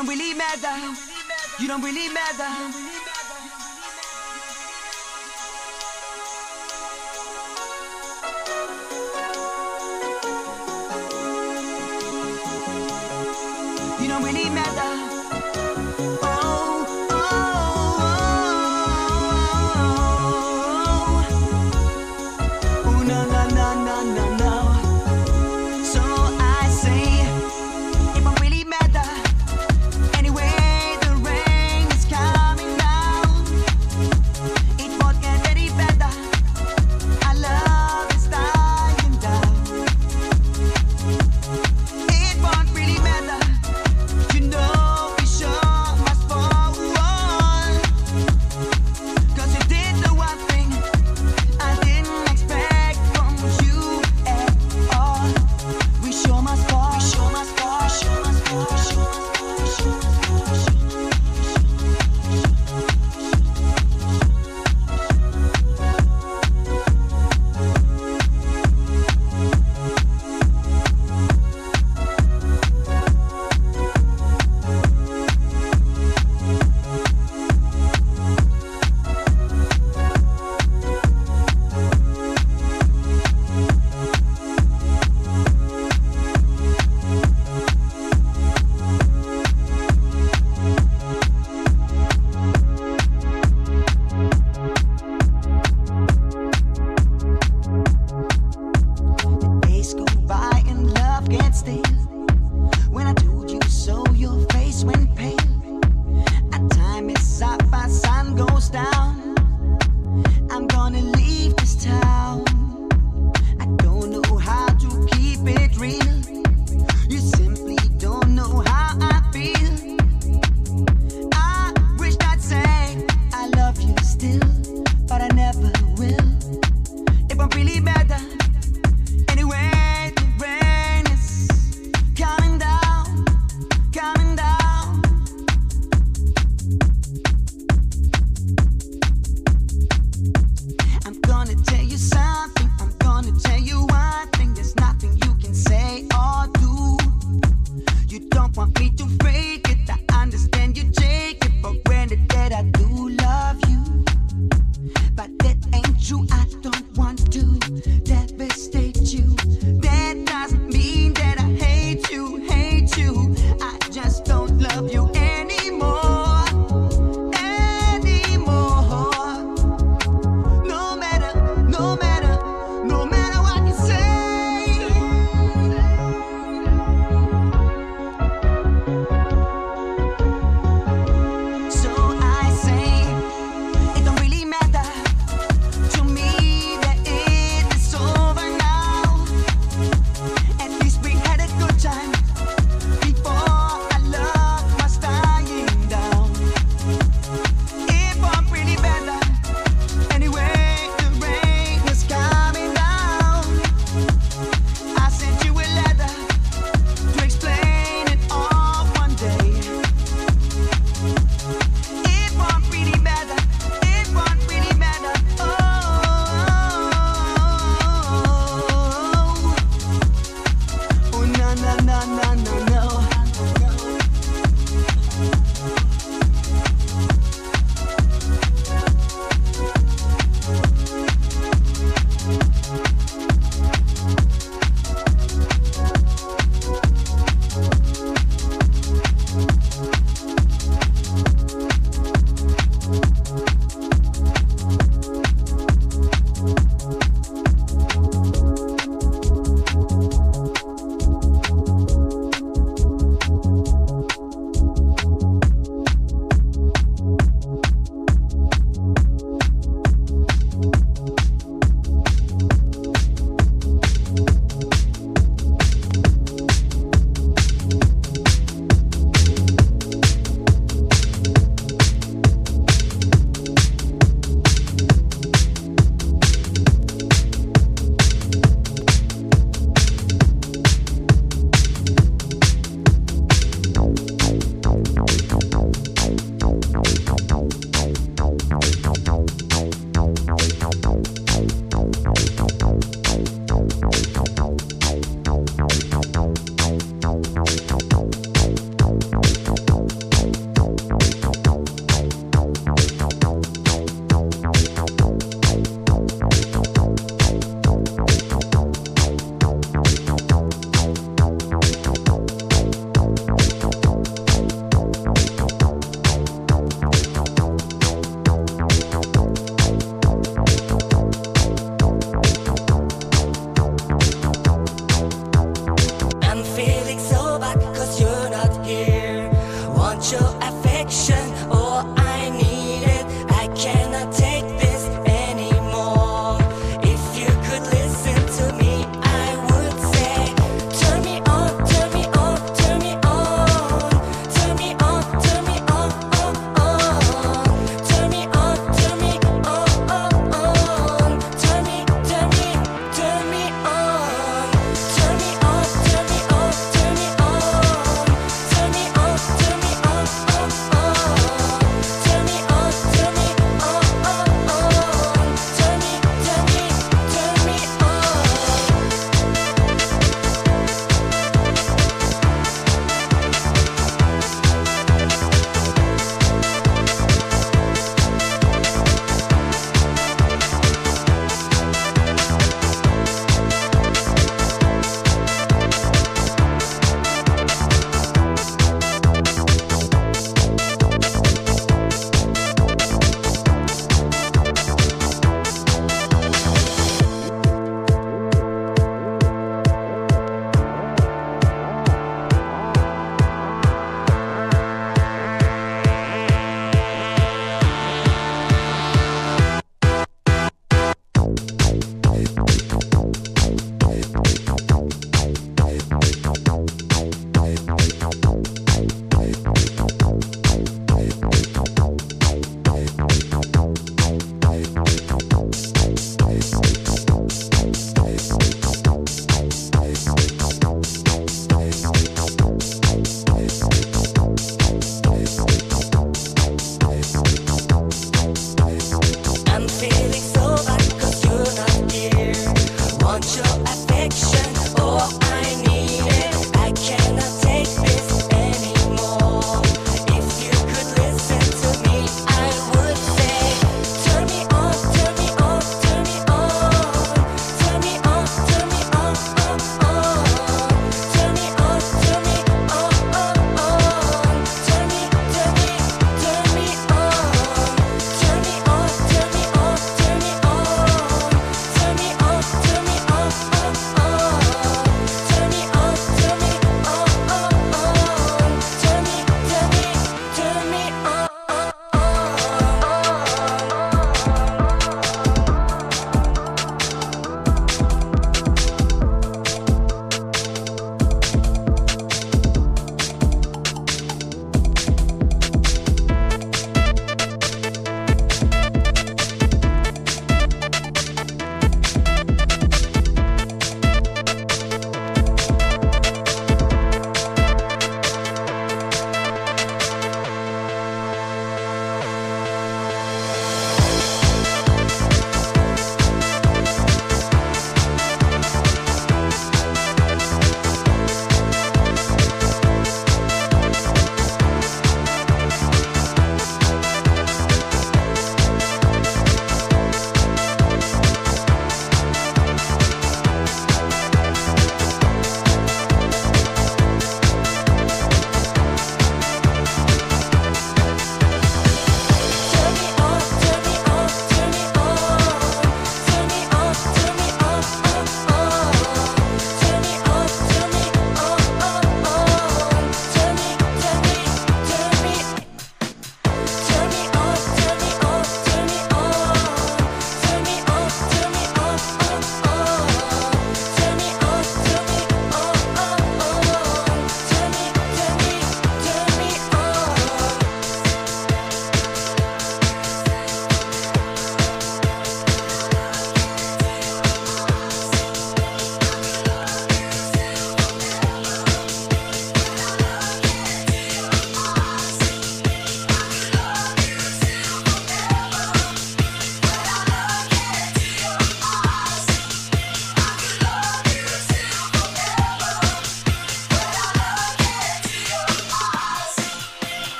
Anyway, You don't really down.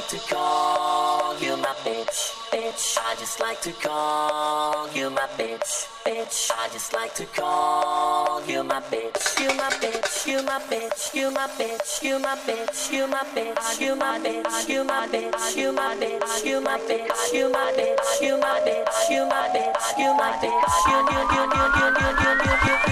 Like to call you my bitch. Bitch, I just like to call you my bitch. Bitch, I just like to call you my bitch. You my bitch, you my bitch, you my bitch, you my bitch, you my bitch, you my bitch, you my bitch, you my bitch, you my bitch, you my bitch, you my bitch, you my bitch, you my bitch, you you you you you you you you you